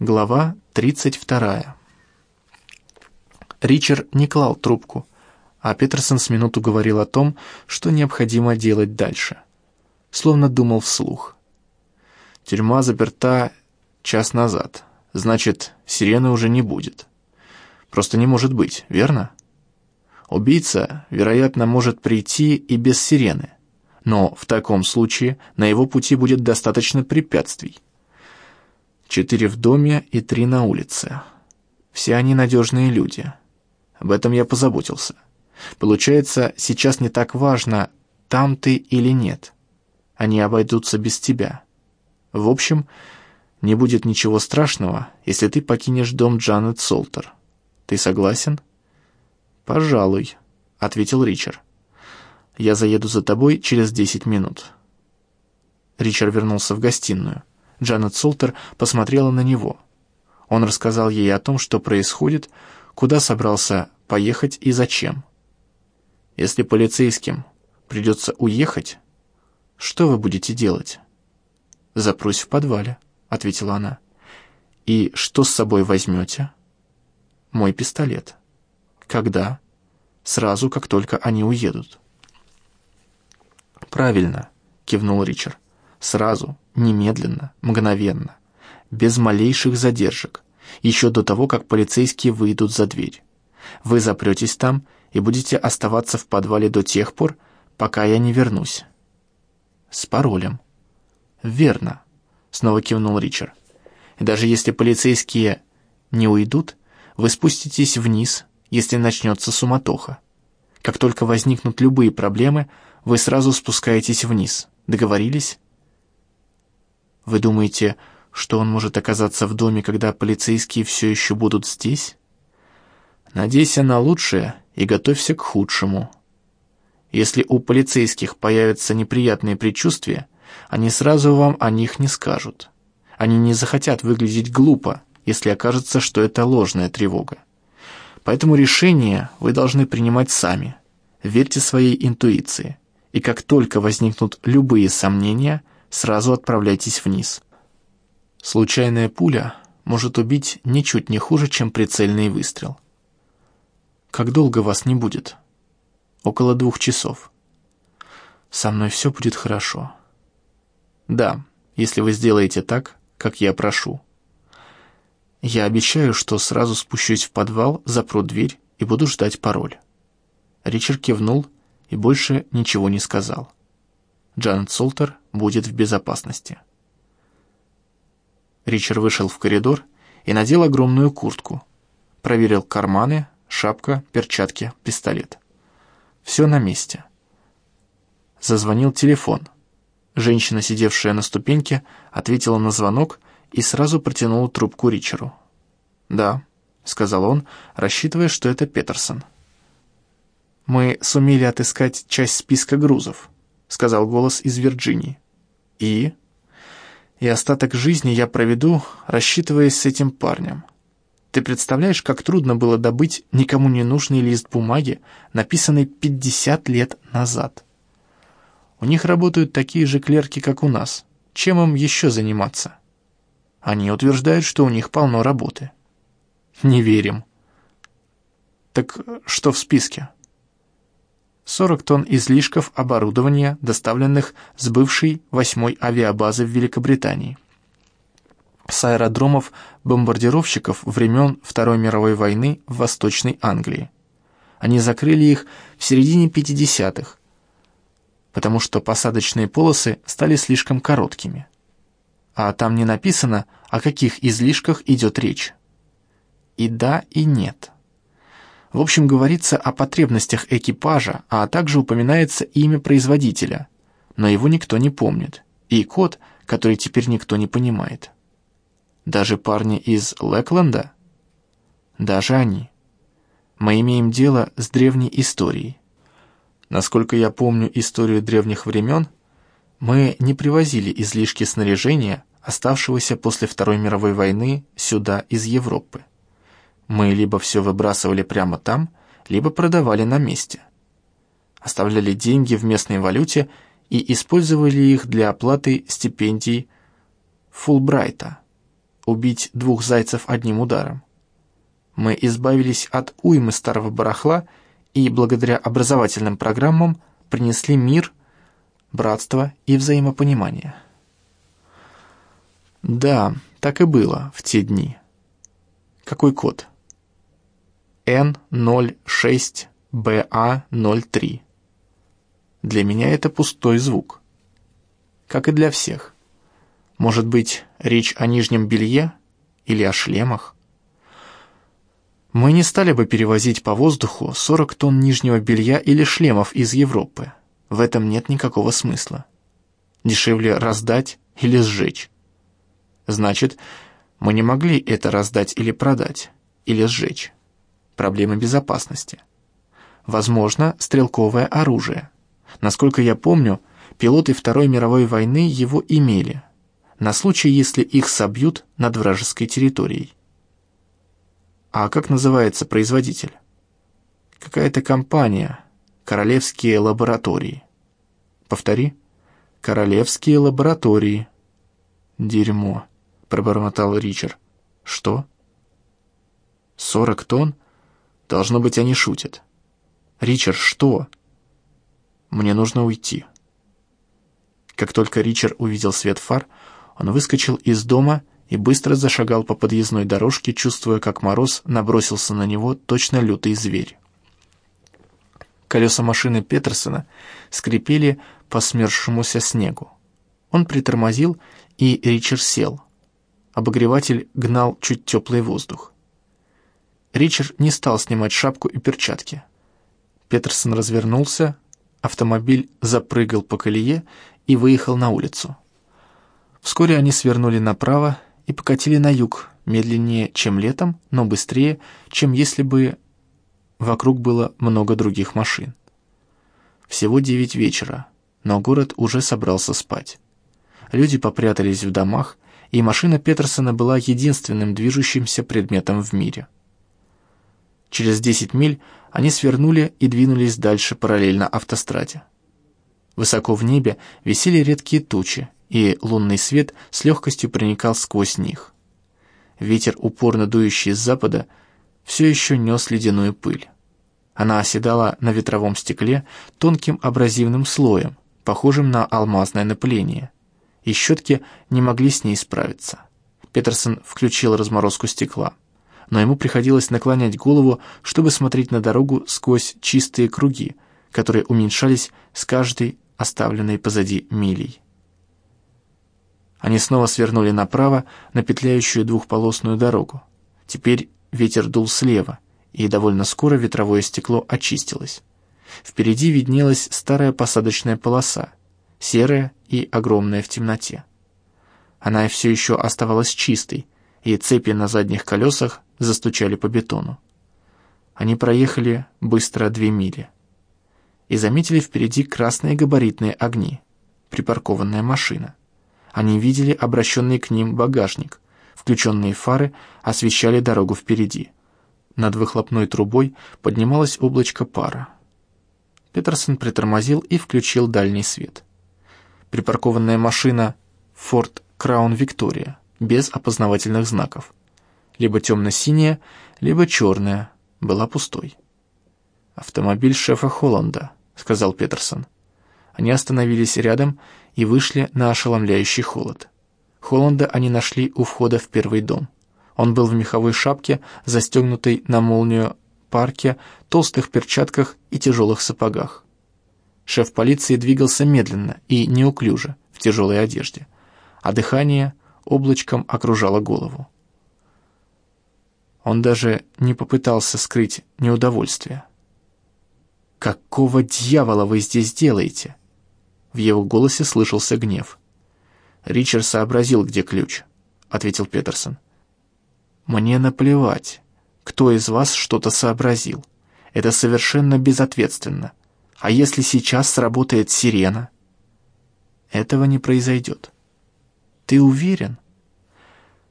Глава 32. Ричард не клал трубку, а Петерсон с минуту говорил о том, что необходимо делать дальше. Словно думал вслух. Тюрьма заперта час назад. Значит, сирены уже не будет. Просто не может быть, верно? Убийца, вероятно, может прийти и без сирены. Но в таком случае на его пути будет достаточно препятствий. Четыре в доме и три на улице. Все они надежные люди. Об этом я позаботился. Получается, сейчас не так важно, там ты или нет. Они обойдутся без тебя. В общем, не будет ничего страшного, если ты покинешь дом Джанет Солтер. Ты согласен?» «Пожалуй», — ответил Ричард. «Я заеду за тобой через десять минут». Ричард вернулся в гостиную. Джанет Солтер посмотрела на него. Он рассказал ей о том, что происходит, куда собрался поехать и зачем. «Если полицейским придется уехать, что вы будете делать?» «Запрусь в подвале», — ответила она. «И что с собой возьмете?» «Мой пистолет». «Когда?» «Сразу, как только они уедут». «Правильно», — кивнул Ричард. Сразу, немедленно, мгновенно, без малейших задержек, еще до того, как полицейские выйдут за дверь. Вы запретесь там и будете оставаться в подвале до тех пор, пока я не вернусь. С паролем. Верно, снова кивнул Ричард. И даже если полицейские не уйдут, вы спуститесь вниз, если начнется суматоха. Как только возникнут любые проблемы, вы сразу спускаетесь вниз. Договорились? Вы думаете, что он может оказаться в доме, когда полицейские все еще будут здесь? Надейся на лучшее и готовься к худшему. Если у полицейских появятся неприятные предчувствия, они сразу вам о них не скажут. Они не захотят выглядеть глупо, если окажется, что это ложная тревога. Поэтому решение вы должны принимать сами. Верьте своей интуиции. И как только возникнут любые сомнения – сразу отправляйтесь вниз. Случайная пуля может убить ничуть не хуже, чем прицельный выстрел. Как долго вас не будет? Около двух часов. Со мной все будет хорошо. Да, если вы сделаете так, как я прошу. Я обещаю, что сразу спущусь в подвал, запру дверь и буду ждать пароль. Ричард кивнул и больше ничего не сказал. Джанет Солтер будет в безопасности. Ричард вышел в коридор и надел огромную куртку. Проверил карманы, шапка, перчатки, пистолет. Все на месте. Зазвонил телефон. Женщина, сидевшая на ступеньке, ответила на звонок и сразу протянула трубку Ричару. «Да», — сказал он, рассчитывая, что это Петерсон. «Мы сумели отыскать часть списка грузов», — сказал голос из Вирджинии. «И?» «И остаток жизни я проведу, рассчитываясь с этим парнем. Ты представляешь, как трудно было добыть никому не нужный лист бумаги, написанный 50 лет назад? У них работают такие же клерки, как у нас. Чем им еще заниматься?» Они утверждают, что у них полно работы. Не верим. Так что в списке? 40 тонн излишков оборудования, доставленных с бывшей восьмой авиабазы в Великобритании. С аэродромов бомбардировщиков времен Второй мировой войны в Восточной Англии. Они закрыли их в середине 50-х, потому что посадочные полосы стали слишком короткими. А там не написано, о каких излишках идет речь. И да, и нет. В общем, говорится о потребностях экипажа, а также упоминается имя производителя, но его никто не помнит, и код, который теперь никто не понимает. Даже парни из Лэкленда? Даже они. Мы имеем дело с древней историей. Насколько я помню историю древних времен, мы не привозили излишки снаряжения, оставшегося после Второй мировой войны, сюда из Европы. Мы либо все выбрасывали прямо там, либо продавали на месте. Оставляли деньги в местной валюте и использовали их для оплаты стипендий Фулбрайта. убить двух зайцев одним ударом. Мы избавились от уймы старого барахла и благодаря образовательным программам принесли мир, братство и взаимопонимание. Да, так и было в те дни. Какой код? N06BA03. Для меня это пустой звук. Как и для всех. Может быть, речь о нижнем белье или о шлемах? Мы не стали бы перевозить по воздуху 40 тонн нижнего белья или шлемов из Европы. В этом нет никакого смысла. Дешевле раздать или сжечь. Значит, мы не могли это раздать или продать, или сжечь. Проблема безопасности. Возможно, стрелковое оружие. Насколько я помню, пилоты Второй мировой войны его имели, на случай, если их собьют над вражеской территорией. А как называется производитель? Какая-то компания. Королевские лаборатории. Повтори. Королевские лаборатории. Дерьмо, пробормотал Ричард. Что? Сорок тонн? Должно быть, они шутят. Ричард, что? Мне нужно уйти. Как только Ричард увидел свет фар, он выскочил из дома и быстро зашагал по подъездной дорожке, чувствуя, как мороз набросился на него точно лютый зверь. Колеса машины Петерсона скрипели по смерзшемуся снегу. Он притормозил, и Ричард сел. Обогреватель гнал чуть теплый воздух. Ричард не стал снимать шапку и перчатки. Петерсон развернулся, автомобиль запрыгал по колее и выехал на улицу. Вскоре они свернули направо и покатили на юг, медленнее, чем летом, но быстрее, чем если бы вокруг было много других машин. Всего девять вечера, но город уже собрался спать. Люди попрятались в домах, и машина Петерсона была единственным движущимся предметом в мире. Через десять миль они свернули и двинулись дальше параллельно автостраде. Высоко в небе висели редкие тучи, и лунный свет с легкостью проникал сквозь них. Ветер, упорно дующий с запада, все еще нес ледяную пыль. Она оседала на ветровом стекле тонким абразивным слоем, похожим на алмазное напыление, и щетки не могли с ней справиться. Петерсон включил разморозку стекла, но ему приходилось наклонять голову, чтобы смотреть на дорогу сквозь чистые круги, которые уменьшались с каждой оставленной позади милей. Они снова свернули направо на петляющую двухполосную дорогу. Теперь ветер дул слева, и довольно скоро ветровое стекло очистилось. Впереди виднелась старая посадочная полоса, серая и огромная в темноте. Она все еще оставалась чистой, и цепи на задних колесах застучали по бетону. Они проехали быстро две мили и заметили впереди красные габаритные огни, припаркованная машина. Они видели обращенный к ним багажник. Включенные фары освещали дорогу впереди. Над выхлопной трубой поднималось облачко пара. Петерсон притормозил и включил дальний свет. Припаркованная машина Ford Crown Victoria без опознавательных знаков. Либо темно-синяя, либо черная, была пустой. «Автомобиль шефа Холланда», — сказал Петерсон. Они остановились рядом и вышли на ошеломляющий холод. Холланда они нашли у входа в первый дом. Он был в меховой шапке, застегнутой на молнию парке, толстых перчатках и тяжелых сапогах. Шеф полиции двигался медленно и неуклюже в тяжелой одежде, а дыхание облачком окружало голову. Он даже не попытался скрыть неудовольствие. «Какого дьявола вы здесь делаете?» В его голосе слышался гнев. «Ричард сообразил, где ключ», — ответил Петерсон. «Мне наплевать, кто из вас что-то сообразил. Это совершенно безответственно. А если сейчас сработает сирена?» «Этого не произойдет». «Ты уверен?»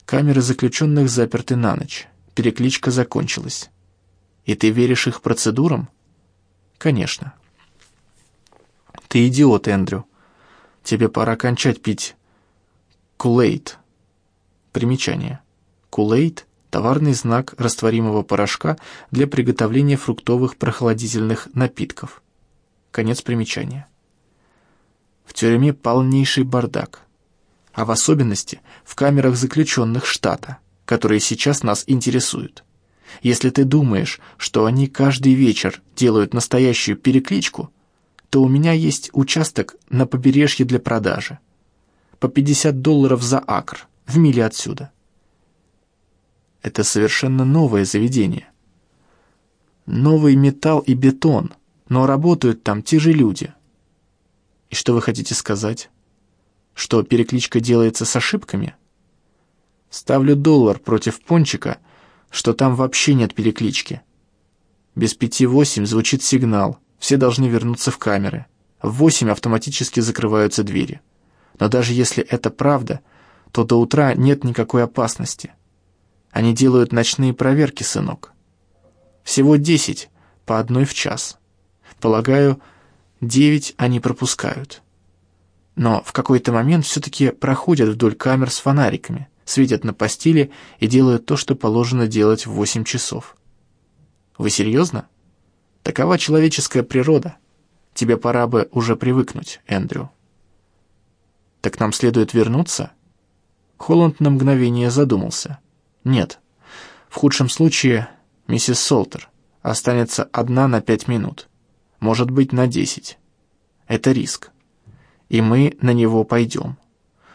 Камеры заключенных заперты на ночь. Перекличка закончилась. «И ты веришь их процедурам?» «Конечно». Ты идиот, Эндрю. Тебе пора кончать пить Кулейт. Примечание. Кулейт – товарный знак растворимого порошка для приготовления фруктовых прохладительных напитков. Конец примечания. В тюрьме полнейший бардак. А в особенности в камерах заключенных штата, которые сейчас нас интересуют. Если ты думаешь, что они каждый вечер делают настоящую перекличку, то у меня есть участок на побережье для продажи. По 50 долларов за акр, в миле отсюда. Это совершенно новое заведение. Новый металл и бетон, но работают там те же люди. И что вы хотите сказать? Что перекличка делается с ошибками? Ставлю доллар против пончика — что там вообще нет переклички. Без пяти восемь звучит сигнал, все должны вернуться в камеры. В восемь автоматически закрываются двери. Но даже если это правда, то до утра нет никакой опасности. Они делают ночные проверки, сынок. Всего десять, по одной в час. Полагаю, девять они пропускают. Но в какой-то момент все-таки проходят вдоль камер с фонариками светят на постели и делают то, что положено делать в восемь часов. Вы серьезно? Такова человеческая природа. Тебе пора бы уже привыкнуть, Эндрю. Так нам следует вернуться? Холланд на мгновение задумался. Нет. В худшем случае миссис Солтер останется одна на пять минут. Может быть, на десять. Это риск. И мы на него пойдем.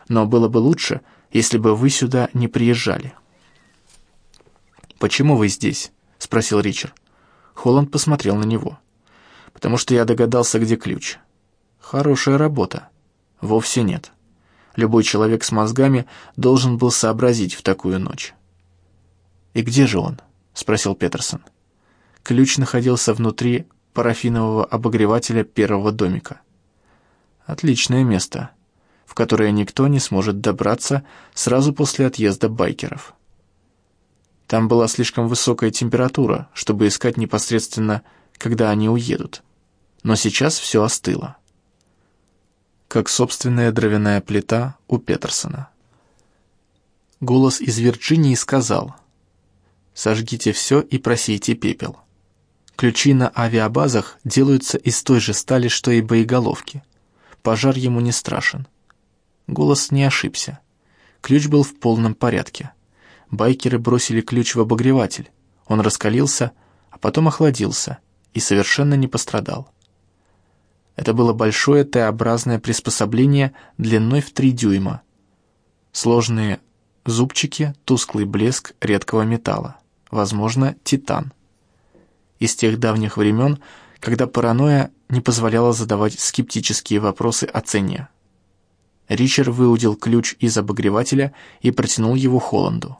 Но было бы лучше, если бы вы сюда не приезжали». «Почему вы здесь?» — спросил Ричард. Холланд посмотрел на него. «Потому что я догадался, где ключ». «Хорошая работа». «Вовсе нет. Любой человек с мозгами должен был сообразить в такую ночь». «И где же он?» — спросил Петерсон. Ключ находился внутри парафинового обогревателя первого домика. «Отличное место», в которое никто не сможет добраться сразу после отъезда байкеров. Там была слишком высокая температура, чтобы искать непосредственно, когда они уедут. Но сейчас все остыло. Как собственная дровяная плита у Петерсона. Голос из Вирджинии сказал «Сожгите все и просейте пепел». Ключи на авиабазах делаются из той же стали, что и боеголовки. Пожар ему не страшен. Голос не ошибся. Ключ был в полном порядке. Байкеры бросили ключ в обогреватель. Он раскалился, а потом охладился и совершенно не пострадал. Это было большое Т-образное приспособление длиной в три дюйма. Сложные зубчики, тусклый блеск редкого металла, возможно, титан. Из тех давних времен, когда паранойя не позволяла задавать скептические вопросы о цене. Ричард выудил ключ из обогревателя и протянул его Холланду.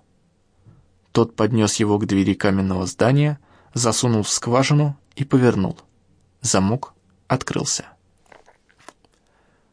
Тот поднес его к двери каменного здания, засунул в скважину и повернул. Замок открылся.